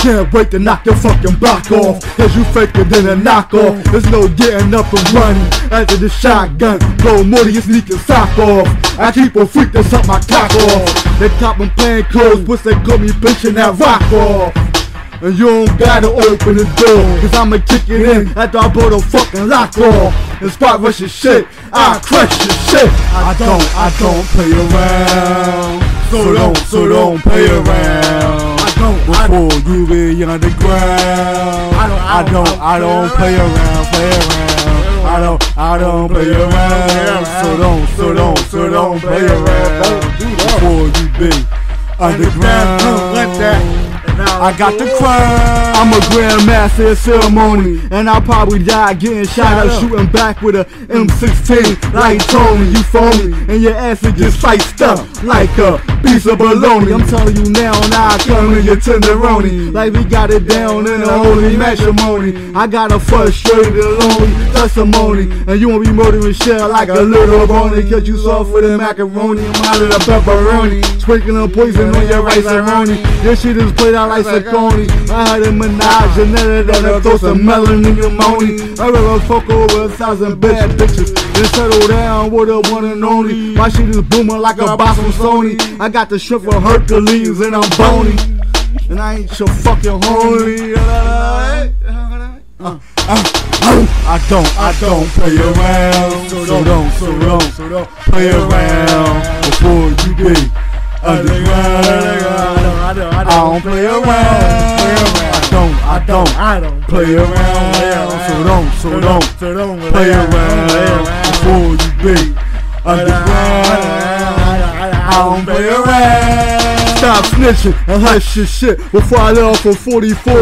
Can't wait to knock your fucking block off. Cause you faker than a knockoff. There's no getting up and running. After the shotgun, blow more than your sneaking sock off. I keep a freak to suck my cock off. They cop 'em plain clothes, push they call me pinching that rock off. And you don't gotta open the door Cause I'ma kick it in after I blow the fucking lock off And spot rush your shit, I crush your shit I don't, I don't play around. So don't, so don't play around. Before you be on the ground. I don't- I don't, I don't play around, play around. I don't, I don't play around. So don't, so don't, so don't play around. Before you be underground. Let that I got the crown. I'm a grandmaster in ceremony, and I'll probably die getting shot up, shooting back with a M16 like Tony. You phony, and your ass is just sliced up like a piece of baloney. I'm telling you now, now I come in your tenderoni, like we got it down in a holy matrimony. I got a frustrated, lonely testimony, and you won't be murdering shit like a little bony, cause you soft with the macaroni, I'm out of the pepperoni, sprinkling poison on your Rice-A-Roni. Your shit is played out like Saucony. I had a menage and then I throw some melon in your money. I rather fuck over a thousand bad bitches Then settle down with a one and only. My shit is booming like a box from Sony. I got the shrimp from Hercules and I'm bony. And I ain't your fucking homie. I don't, I don't play around. So don't, so don't, so don't play around. Before you be underground. I don't play around. I don't, I don't I don't play around. So don't, so don't so don't play around. Before you be underground. I don't play around. Stop snitching and hush your shit before I let off for 44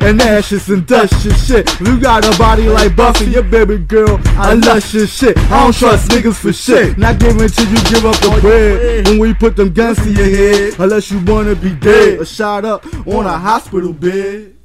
and ashes and dust your shit. You got a body like Buffy, your baby girl, I lush your shit. I don't trust niggas for shit. Not giving till you give up the bread. When we put them guns to your head, unless you wanna be dead or shot up on a hospital bed.